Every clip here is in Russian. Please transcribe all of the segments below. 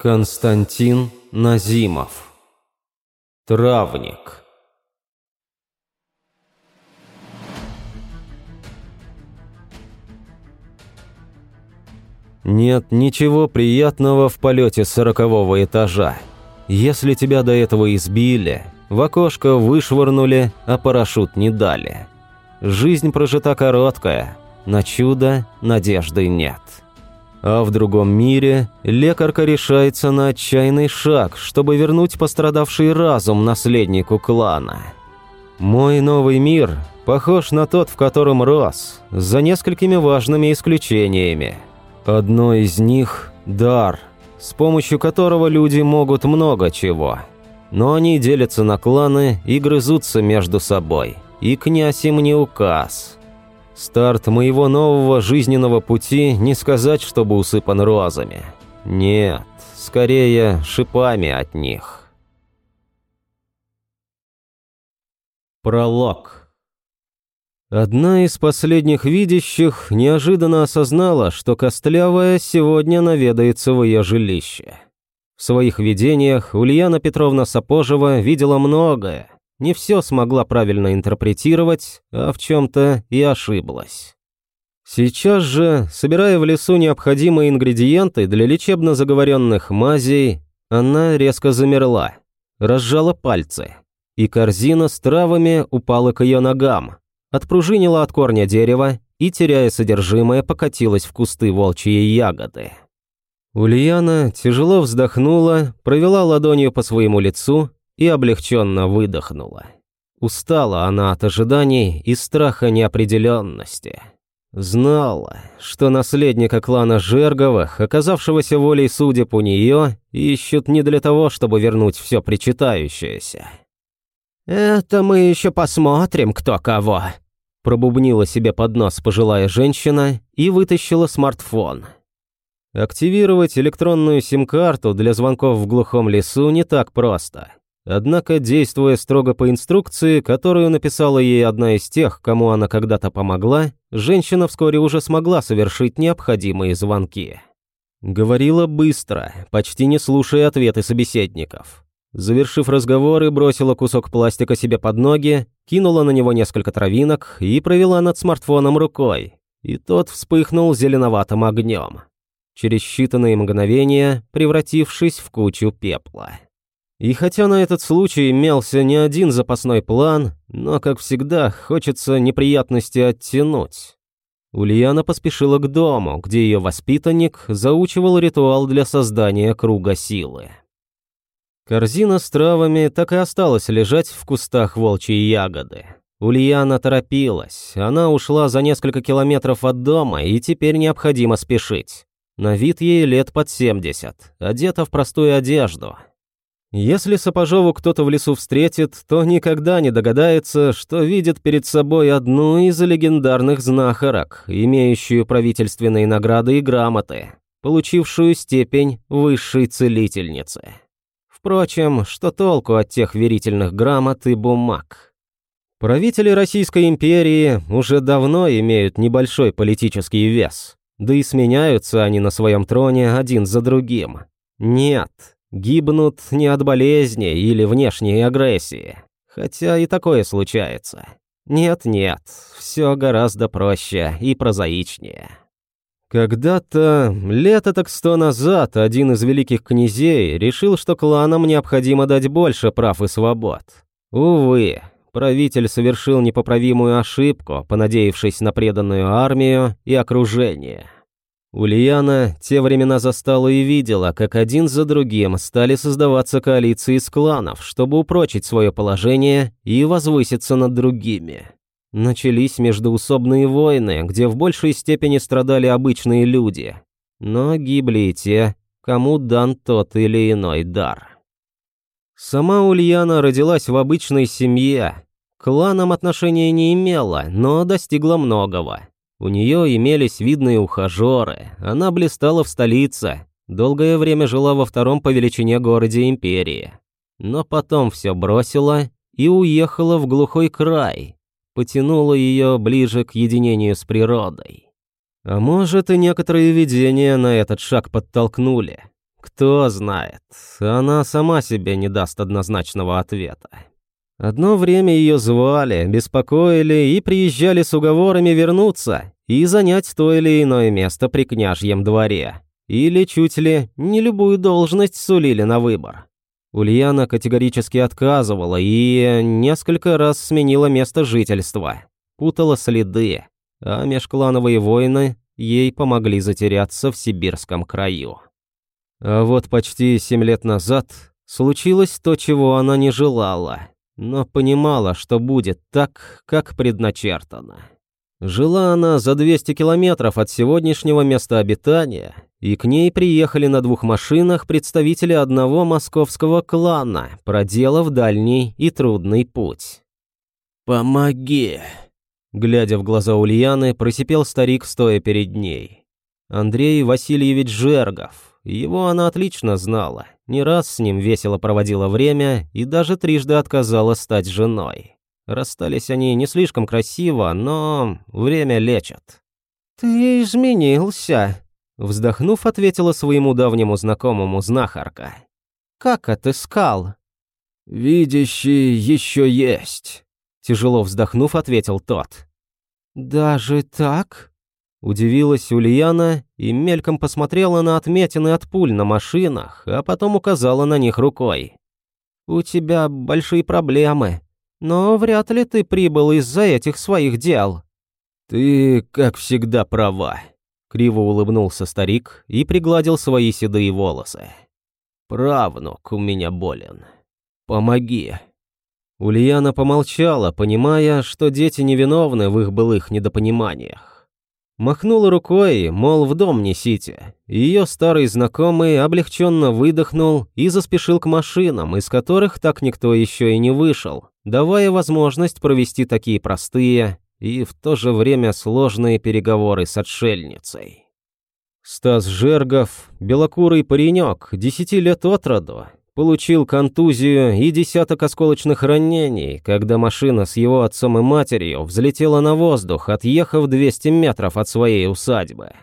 Константин Назимов Травник Нет ничего приятного в полете сорокового этажа. Если тебя до этого избили, в окошко вышвырнули, а парашют не дали. Жизнь прожита короткая, на чудо надежды нет. А в другом мире лекарка решается на отчаянный шаг, чтобы вернуть пострадавший разум наследнику клана. Мой новый мир похож на тот, в котором рос, за несколькими важными исключениями. Одно из них – дар, с помощью которого люди могут много чего. Но они делятся на кланы и грызутся между собой. И князь им не указ – Старт моего нового жизненного пути не сказать, чтобы усыпан розами. Нет, скорее шипами от них. Пролог. Одна из последних видящих неожиданно осознала, что Костлявая сегодня наведается в ее жилище. В своих видениях Ульяна Петровна Сапожева видела многое, не все смогла правильно интерпретировать, а в чем-то и ошиблась. Сейчас же, собирая в лесу необходимые ингредиенты для лечебно заговоренных мазей, она резко замерла, разжала пальцы, и корзина с травами упала к ее ногам, отпружинила от корня дерева и, теряя содержимое, покатилась в кусты волчьей ягоды. Ульяна тяжело вздохнула, провела ладонью по своему лицу и облегченно выдохнула. Устала она от ожиданий и страха неопределенности. Знала, что наследника клана Жерговых, оказавшегося волей судеб у нее, ищут не для того, чтобы вернуть все причитающееся. «Это мы еще посмотрим, кто кого», – пробубнила себе под нос пожилая женщина и вытащила смартфон. Активировать электронную сим-карту для звонков в глухом лесу не так просто – Однако, действуя строго по инструкции, которую написала ей одна из тех, кому она когда-то помогла, женщина вскоре уже смогла совершить необходимые звонки. Говорила быстро, почти не слушая ответы собеседников. Завершив разговоры, бросила кусок пластика себе под ноги, кинула на него несколько травинок и провела над смартфоном рукой. И тот вспыхнул зеленоватым огнем, через считанные мгновения превратившись в кучу пепла. И хотя на этот случай имелся не один запасной план, но, как всегда, хочется неприятности оттянуть. Ульяна поспешила к дому, где ее воспитанник заучивал ритуал для создания круга силы. Корзина с травами так и осталась лежать в кустах волчьей ягоды. Ульяна торопилась, она ушла за несколько километров от дома, и теперь необходимо спешить. На вид ей лет под 70, одета в простую одежду, если Сапожову кто-то в лесу встретит, то никогда не догадается, что видит перед собой одну из легендарных знахарок, имеющую правительственные награды и грамоты, получившую степень высшей целительницы. Впрочем, что толку от тех верительных грамот и бумаг? Правители Российской империи уже давно имеют небольшой политический вес, да и сменяются они на своем троне один за другим. Нет, Гибнут не от болезни или внешней агрессии. Хотя и такое случается. Нет-нет, все гораздо проще и прозаичнее. Когда-то, лет так сто назад, один из великих князей решил, что кланам необходимо дать больше прав и свобод. Увы, правитель совершил непоправимую ошибку, понадеявшись на преданную армию и окружение. Ульяна те времена застала и видела, как один за другим стали создаваться коалиции из кланов, чтобы упрочить свое положение и возвыситься над другими. Начались междоусобные войны, где в большей степени страдали обычные люди, но гибли и те, кому дан тот или иной дар. Сама Ульяна родилась в обычной семье, кланам отношения не имела, но достигла многого. У нее имелись видные ухажеры, она блистала в столице, долгое время жила во втором по величине городе империи. Но потом все бросила и уехала в глухой край, потянула ее ближе к единению с природой. А может, и некоторые видения на этот шаг подтолкнули. Кто знает, она сама себе не даст однозначного ответа. Одно время ее звали, беспокоили и приезжали с уговорами вернуться и занять то или иное место при княжьем дворе. Или чуть ли не любую должность сулили на выбор. Ульяна категорически отказывала и несколько раз сменила место жительства, путала следы, а межклановые войны ей помогли затеряться в сибирском краю. А вот почти семь лет назад случилось то, чего она не желала, но понимала, что будет так, как предначертано. Жила она за 200 километров от сегодняшнего места обитания, и к ней приехали на двух машинах представители одного московского клана, проделав дальний и трудный путь. «Помоги!» Глядя в глаза Ульяны, просипел старик, стоя перед ней. Андрей Васильевич Жергов. Его она отлично знала. Не раз с ним весело проводила время и даже трижды отказала стать женой. Расстались они не слишком красиво, но время лечит. «Ты изменился», — вздохнув, ответила своему давнему знакомому знахарка. «Как отыскал?» «Видящий еще есть», — тяжело вздохнув, ответил тот. «Даже так?» Удивилась Ульяна и мельком посмотрела на отметины от пуль на машинах, а потом указала на них рукой. «У тебя большие проблемы, но вряд ли ты прибыл из-за этих своих дел». «Ты, как всегда, права», — криво улыбнулся старик и пригладил свои седые волосы. «Правнук у меня болен. Помоги». Ульяна помолчала, понимая, что дети невиновны в их былых недопониманиях. Махнула рукой, мол, в дом несите. Ее старый знакомый облегченно выдохнул и заспешил к машинам, из которых так никто еще и не вышел, давая возможность провести такие простые и в то же время сложные переговоры с отшельницей. Стас Жергов, белокурый паренек, десяти лет от роду, получил контузию и десяток осколочных ранений, когда машина с его отцом и матерью взлетела на воздух, отъехав 200 метров от своей усадьбы.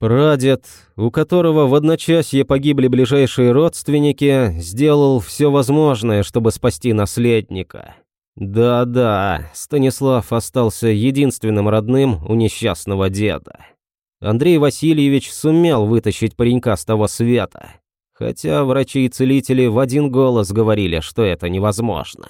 Прадед, у которого в одночасье погибли ближайшие родственники, сделал все возможное, чтобы спасти наследника. Да-да, Станислав остался единственным родным у несчастного деда. Андрей Васильевич сумел вытащить паренька с того света, хотя врачи и целители в один голос говорили, что это невозможно.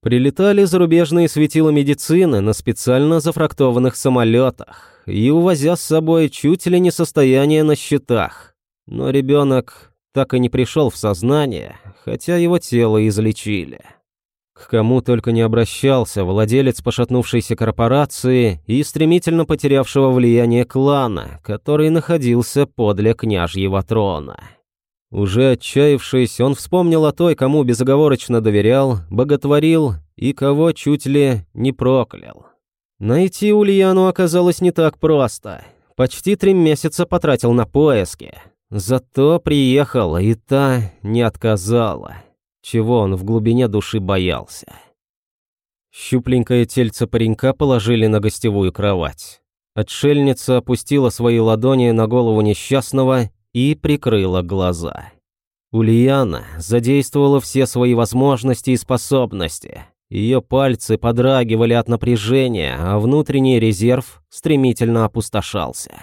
Прилетали зарубежные светила медицины на специально зафрактованных самолетах и увозя с собой чуть ли не состояние на счетах. Но ребенок так и не пришел в сознание, хотя его тело излечили. К кому только не обращался владелец пошатнувшейся корпорации и стремительно потерявшего влияние клана, который находился подле княжьего трона. Уже отчаявшись, он вспомнил о той, кому безоговорочно доверял, боготворил и кого чуть ли не проклял. Найти Ульяну оказалось не так просто. Почти три месяца потратил на поиски. Зато приехал, и та не отказала. Чего он в глубине души боялся. Щупленькое тельце паренька положили на гостевую кровать. Отшельница опустила свои ладони на голову несчастного и прикрыла глаза. Ульяна задействовала все свои возможности и способности. Ее пальцы подрагивали от напряжения, а внутренний резерв стремительно опустошался.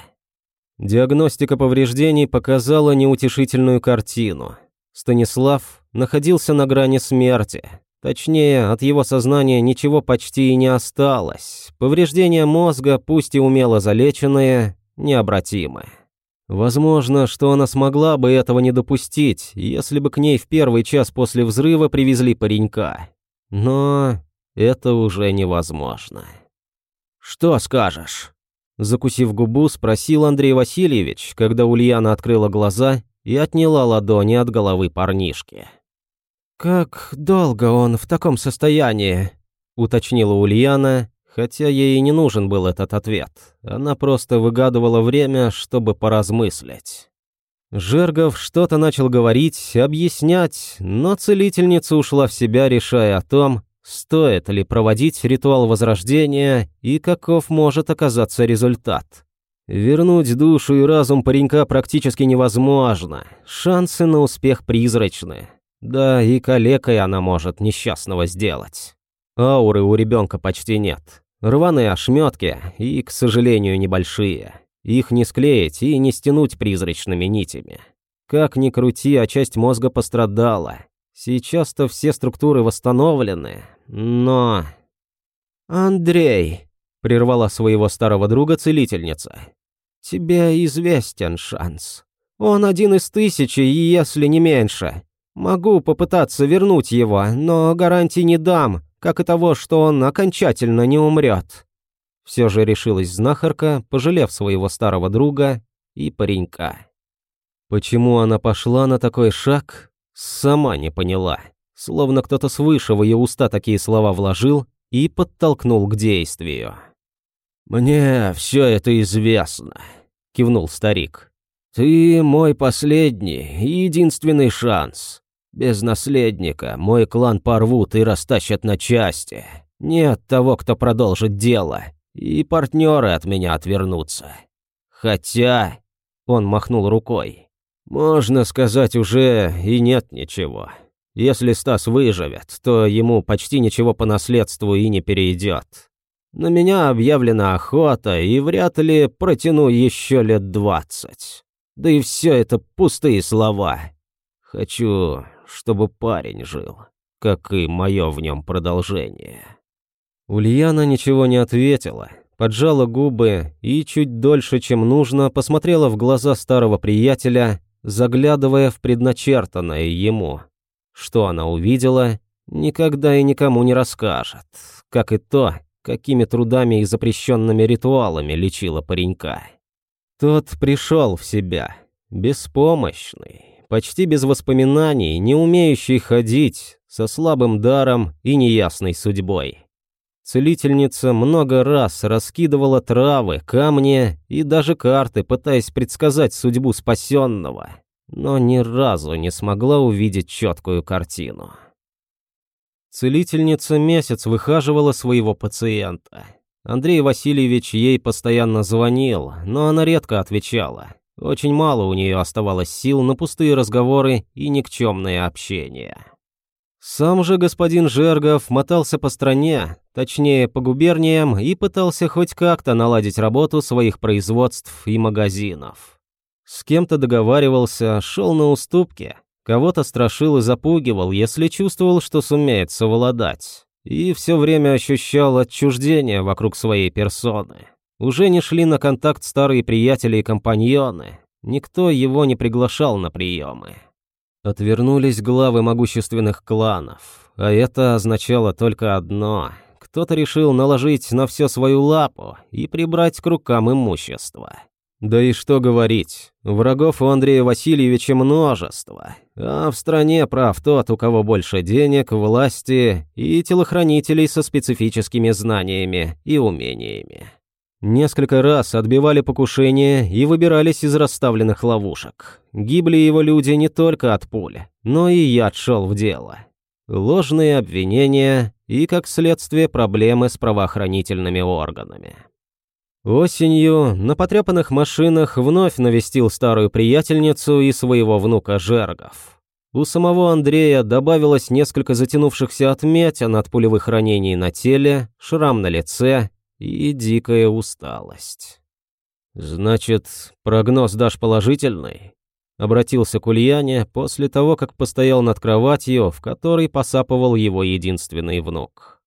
Диагностика повреждений показала неутешительную картину. Станислав находился на грани смерти. Точнее, от его сознания ничего почти и не осталось. Повреждения мозга, пусть и умело залеченные, необратимы. Возможно, что она смогла бы этого не допустить, если бы к ней в первый час после взрыва привезли паренька. Но это уже невозможно. «Что скажешь?» Закусив губу, спросил Андрей Васильевич, когда Ульяна открыла глаза и отняла ладони от головы парнишки. «Как долго он в таком состоянии?» — уточнила Ульяна, Хотя ей и не нужен был этот ответ. Она просто выгадывала время, чтобы поразмыслить. Жергов что-то начал говорить, объяснять, но целительница ушла в себя, решая о том, стоит ли проводить ритуал возрождения и каков может оказаться результат. Вернуть душу и разум паренька практически невозможно. Шансы на успех призрачны. Да и калекой она может несчастного сделать. Ауры у ребенка почти нет. Рваные ошметки и, к сожалению, небольшие. Их не склеить и не стянуть призрачными нитями. Как ни крути, а часть мозга пострадала. Сейчас-то все структуры восстановлены, но... «Андрей», — прервала своего старого друга целительница, — «тебе известен шанс. Он один из тысячи, если не меньше. Могу попытаться вернуть его, но гарантий не дам, как и того, что он окончательно не умрет. Все же решилась знахарка, пожалев своего старого друга и паренька. Почему она пошла на такой шаг, сама не поняла. Словно кто-то свыше в ее уста такие слова вложил и подтолкнул к действию. «Мне все это известно», — кивнул старик. «Ты мой последний и единственный шанс. Без наследника мой клан порвут и растащат на части. Нет того, кто продолжит дело, и партнеры от меня отвернутся. Хотя...» — он махнул рукой. «Можно сказать, уже и нет ничего. Если Стас выживет, то ему почти ничего по наследству и не перейдет. На меня объявлена охота, и вряд ли протяну еще лет двадцать. Да и все это пустые слова. Хочу, чтобы парень жил, как и мое в нем продолжение». Ульяна ничего не ответила, поджала губы и чуть дольше, чем нужно, посмотрела в глаза старого приятеля, заглядывая в предначертанное ему. Что она увидела, никогда и никому не расскажет, как и то, какими трудами и запрещенными ритуалами лечила паренька. Тот пришел в себя, беспомощный, почти без воспоминаний, не умеющий ходить, со слабым даром и неясной судьбой. Целительница много раз раскидывала травы, камни и даже карты, пытаясь предсказать судьбу спасенного, но ни разу не смогла увидеть четкую картину. Целительница месяц выхаживала своего пациента. Андрей Васильевич ей постоянно звонил, но она редко отвечала. Очень мало у нее оставалось сил на пустые разговоры и никчемное общение. Сам же господин Жергов мотался по стране, точнее по губерниям, и пытался хоть как-то наладить работу своих производств и магазинов. С кем-то договаривался, шел на уступки, кого-то страшил и запугивал, если чувствовал, что сумеет совладать. И все время ощущал отчуждение вокруг своей персоны. Уже не шли на контакт старые приятели и компаньоны. Никто его не приглашал на приемы. Отвернулись главы могущественных кланов, а это означало только одно. Кто-то решил наложить на все свою лапу и прибрать к рукам имущество. Да и что говорить, врагов у Андрея Васильевича множество, а в стране прав тот, у кого больше денег, власти и телохранителей со специфическими знаниями и умениями. Несколько раз отбивали покушение и выбирались из расставленных ловушек. Гибли его люди не только от пули, но и яд шел в дело. Ложные обвинения и, как следствие, проблемы с правоохранительными органами. Осенью на потрепанных машинах вновь навестил старую приятельницу и своего внука Жергов. У самого Андрея добавилось несколько затянувшихся отметин от пулевых ранений на теле, шрам на лице и дикая усталость. «Значит, прогноз дашь положительный?» Обратился к Ульяне после того, как постоял над кроватью, в которой посапывал его единственный внук.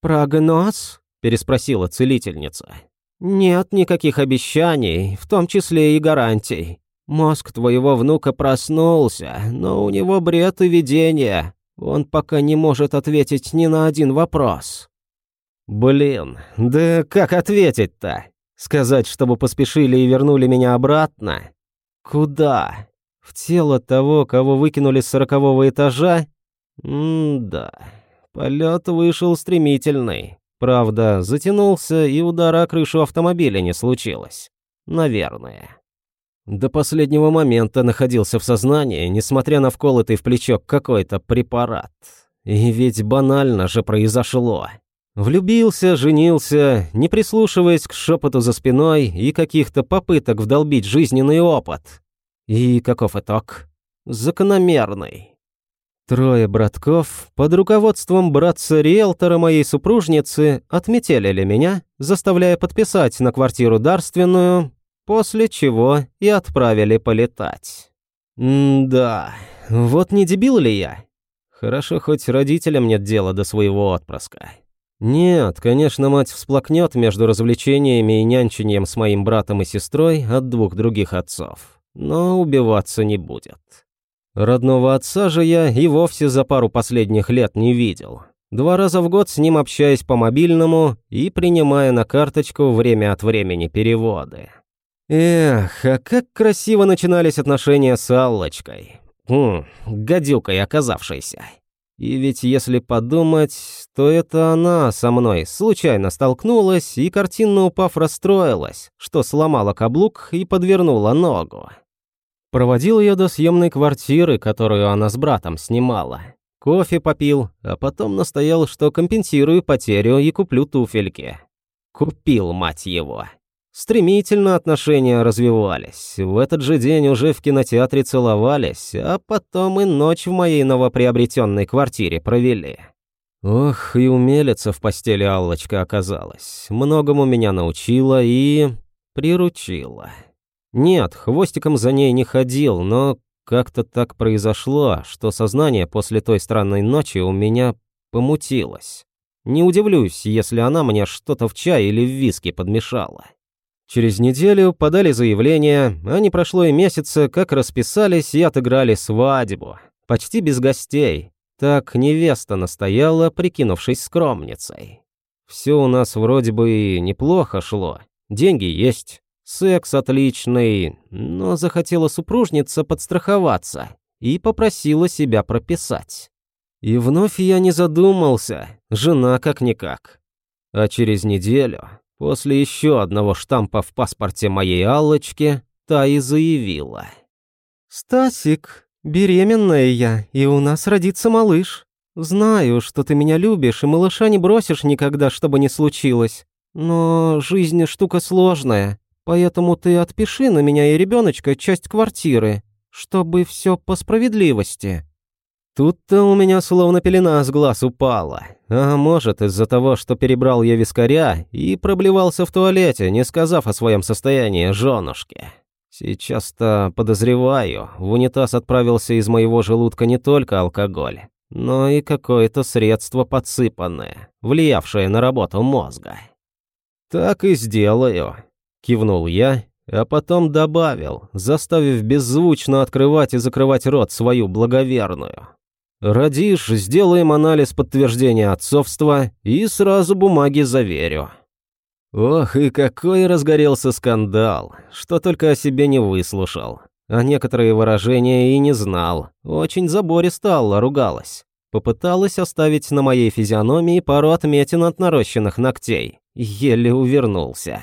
«Прогноз?» – переспросила целительница. «Нет никаких обещаний, в том числе и гарантий. Мозг твоего внука проснулся, но у него бред и видение. Он пока не может ответить ни на один вопрос». Блин, да как ответить-то? Сказать, чтобы поспешили и вернули меня обратно? Куда? В тело того, кого выкинули с сорокового этажа? М-да. Полет вышел стремительный. Правда, затянулся, и удара о крышу автомобиля не случилось. Наверное. До последнего момента находился в сознании, несмотря на вколотый в плечо какой-то препарат. И ведь банально же произошло. Влюбился, женился, не прислушиваясь к шепоту за спиной и каких-то попыток вдолбить жизненный опыт. И каков итог? Закономерный. Трое братков под руководством братца-риэлтора моей супружницы отметелили меня, заставляя подписать на квартиру дарственную, после чего и отправили полетать. М-да, вот не дебил ли я? Хорошо, хоть родителям нет дела до своего отпрыска. Нет, конечно, мать всплакнет между развлечениями и нянчением с моим братом и сестрой от двух других отцов, но убиваться не будет. Родного отца же я и вовсе за пару последних лет не видел. Два раза в год с ним общаясь по мобильному и принимая на карточку время от времени переводы. Эх, а как красиво начинались отношения с Аллочкой. Хм, гадюкой оказавшейся. И ведь если подумать, то это она со мной случайно столкнулась и, картинно упав, расстроилась, что сломала каблук и подвернула ногу. Проводил ее до съемной квартиры, которую она с братом снимала. Кофе попил, а потом настоял, что компенсирую потерю и куплю туфельки. Купил, мать его. Стремительно отношения развивались. В этот же день уже в кинотеатре целовались, а потом и ночь в моей новоприобретенной квартире провели. Ох, и умелица в постели Аллочка оказалась. Многому меня научила и... приручила. Нет, хвостиком за ней не ходил, но как-то так произошло, что сознание после той странной ночи у меня помутилось. Не удивлюсь, если она мне что-то в чай или в виски подмешала. Через неделю подали заявление, а не прошло и месяца, как расписались и отыграли свадьбу. Почти без гостей. Так невеста настояла, прикинувшись скромницей. Все у нас вроде бы неплохо шло. Деньги есть, секс отличный, но захотела супружница подстраховаться и попросила себя прописать. И вновь я не задумался, жена как-никак. А через неделю После еще одного штампа в паспорте моей Аллочки, та и заявила. «Стасик, беременная я, и у нас родится малыш. Знаю, что ты меня любишь, и малыша не бросишь никогда, чтобы не случилось. Но жизнь штука сложная, поэтому ты отпиши на меня и ребеночка часть квартиры, чтобы все по справедливости». Тут-то у меня словно пелена с глаз упала. А может, из-за того, что перебрал я вискаря и проблевался в туалете, не сказав о своем состоянии женушке. Сейчас-то, подозреваю, в унитаз отправился из моего желудка не только алкоголь, но и какое-то средство подсыпанное, влиявшее на работу мозга. «Так и сделаю», — кивнул я, а потом добавил, заставив беззвучно открывать и закрывать рот свою благоверную. Родишь, сделаем анализ подтверждения отцовства и сразу бумаги заверю. Ох, и какой разгорелся скандал, что только о себе не выслушал. А некоторые выражения и не знал. Очень забористо Алла ругалась. Попыталась оставить на моей физиономии пару отметин от нарощенных ногтей. Еле увернулся.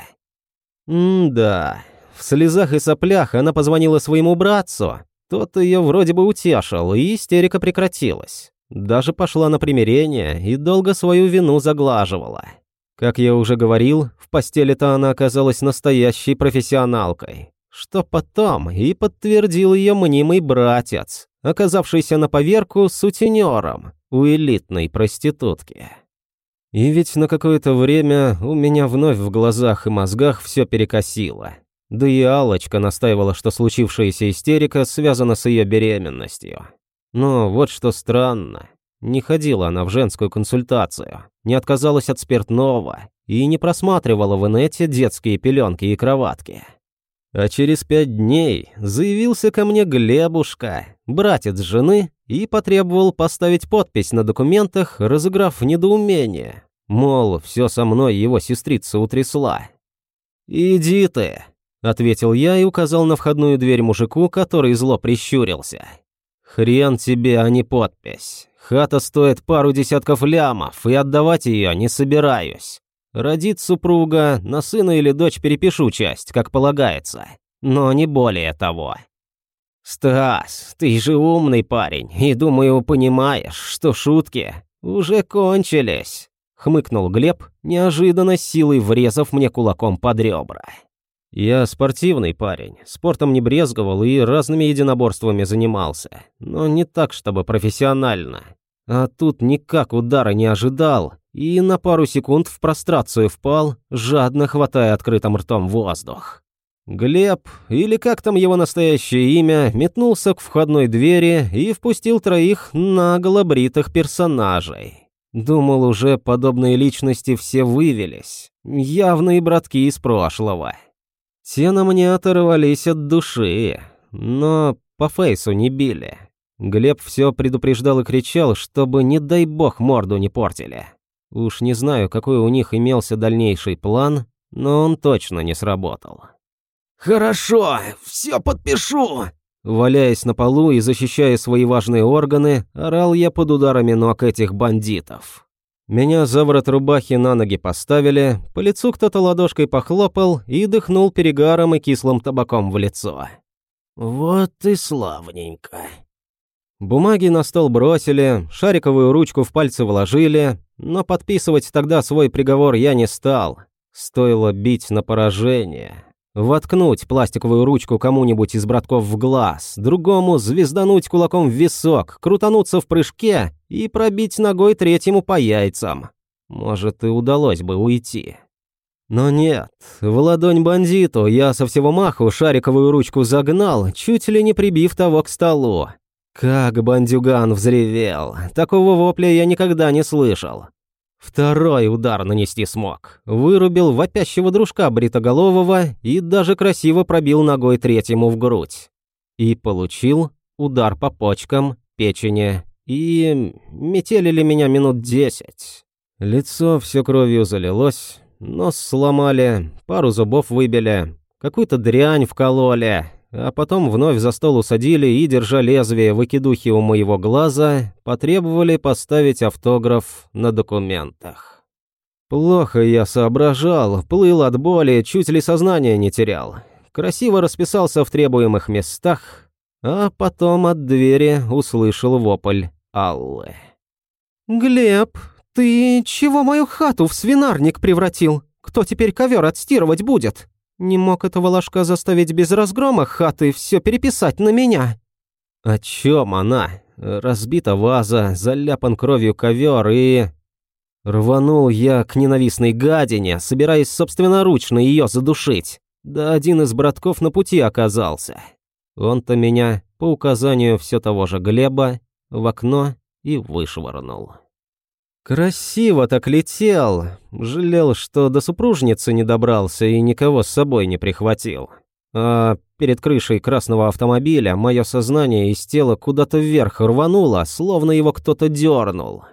М-да, в слезах и соплях она позвонила своему братцу, тот ее вроде бы утешил, и истерика прекратилась. Даже пошла на примирение и долго свою вину заглаживала. Как я уже говорил, в постели-то она оказалась настоящей профессионалкой. Что потом и подтвердил ее мнимый братец, оказавшийся на поверку сутенером у элитной проститутки. И ведь на какое-то время у меня вновь в глазах и мозгах все перекосило. Да и Алочка настаивала, что случившаяся истерика связана с ее беременностью. Но вот что странно. Не ходила она в женскую консультацию, не отказалась от спиртного и не просматривала в инете детские пеленки и кроватки. А через пять дней заявился ко мне Глебушка, братец жены, и потребовал поставить подпись на документах, разыграв недоумение. Мол, все со мной его сестрица утрясла. «Иди ты», — ответил я и указал на входную дверь мужику, который зло прищурился. «Хрен тебе, а не подпись. Хата стоит пару десятков лямов, и отдавать ее не собираюсь. Родит супруга, на сына или дочь перепишу часть, как полагается, но не более того». «Стас, ты же умный парень, и, думаю, понимаешь, что шутки уже кончились», — хмыкнул Глеб, неожиданно силой врезав мне кулаком под ребра. Я спортивный парень, спортом не брезговал и разными единоборствами занимался, но не так, чтобы профессионально. А тут никак удара не ожидал и на пару секунд в прострацию впал, жадно хватая открытым ртом воздух. Глеб, или как там его настоящее имя, метнулся к входной двери и впустил троих нагло бритых персонажей. Думал, уже подобные личности все вывелись. Явные братки из прошлого. Те на мне оторвались от души, но по фейсу не били. Глеб все предупреждал и кричал, чтобы, не дай бог, морду не портили. Уж не знаю, какой у них имелся дальнейший план, но он точно не сработал. «Хорошо, все подпишу!» Валяясь на полу и защищая свои важные органы, орал я под ударами ног этих бандитов. Меня за ворот рубахи на ноги поставили, по лицу кто-то ладошкой похлопал и дыхнул перегаром и кислым табаком в лицо. «Вот и славненько!» Бумаги на стол бросили, шариковую ручку в пальцы вложили, но подписывать тогда свой приговор я не стал. Стоило бить на поражение. Воткнуть пластиковую ручку кому-нибудь из братков в глаз, другому звездануть кулаком в висок, крутануться в прыжке и пробить ногой третьему по яйцам. Может, и удалось бы уйти. Но нет, в ладонь бандиту я со всего маху шариковую ручку загнал, чуть ли не прибив того к столу. Как бандюган взревел, такого вопля я никогда не слышал. Второй удар нанести смог. Вырубил вопящего дружка бритоголового и даже красиво пробил ногой третьему в грудь. И получил удар по почкам, печени и метелили меня минут десять. Лицо все кровью залилось, нос сломали, пару зубов выбили, какую-то дрянь вкололи, а потом вновь за стол усадили и, держа лезвие выкидухи у моего глаза, потребовали поставить автограф на документах. Плохо я соображал, плыл от боли, чуть ли сознание не терял. Красиво расписался в требуемых местах, а потом от двери услышал вопль Аллы. «Глеб, ты чего мою хату в свинарник превратил? Кто теперь ковер отстирывать будет?» Не мог этого ложка заставить без разгрома хаты все переписать на меня. О чем она? Разбита ваза, заляпан кровью ковер и... Рванул я к ненавистной гадине, собираясь собственноручно ее задушить. Да один из братков на пути оказался. Он-то меня, по указанию все того же Глеба, в окно и вышвырнул. Красиво так летел. Жалел, что до супружницы не добрался и никого с собой не прихватил. А перед крышей красного автомобиля мое сознание из тела куда-то вверх рвануло, словно его кто-то дернул.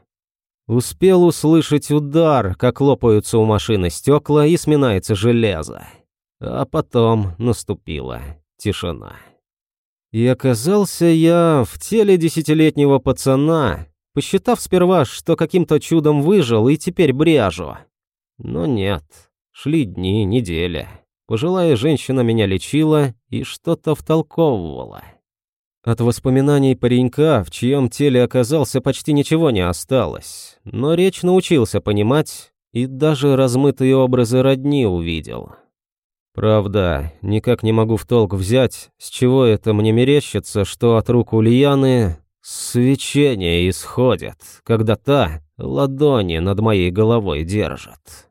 Успел услышать удар, как лопаются у машины стекла и сминается железо. А потом наступила тишина. И оказался я в теле десятилетнего пацана, посчитав сперва, что каким-то чудом выжил и теперь бряжу. Но нет, шли дни, недели. Пожилая женщина меня лечила и что-то втолковывала. От воспоминаний паренька, в чьем теле оказался, почти ничего не осталось, но речь научился понимать и даже размытые образы родни увидел. Правда, никак не могу в толк взять, с чего это мне мерещится, что от рук Ульяны Свечение исходит, когда та ладони над моей головой держит.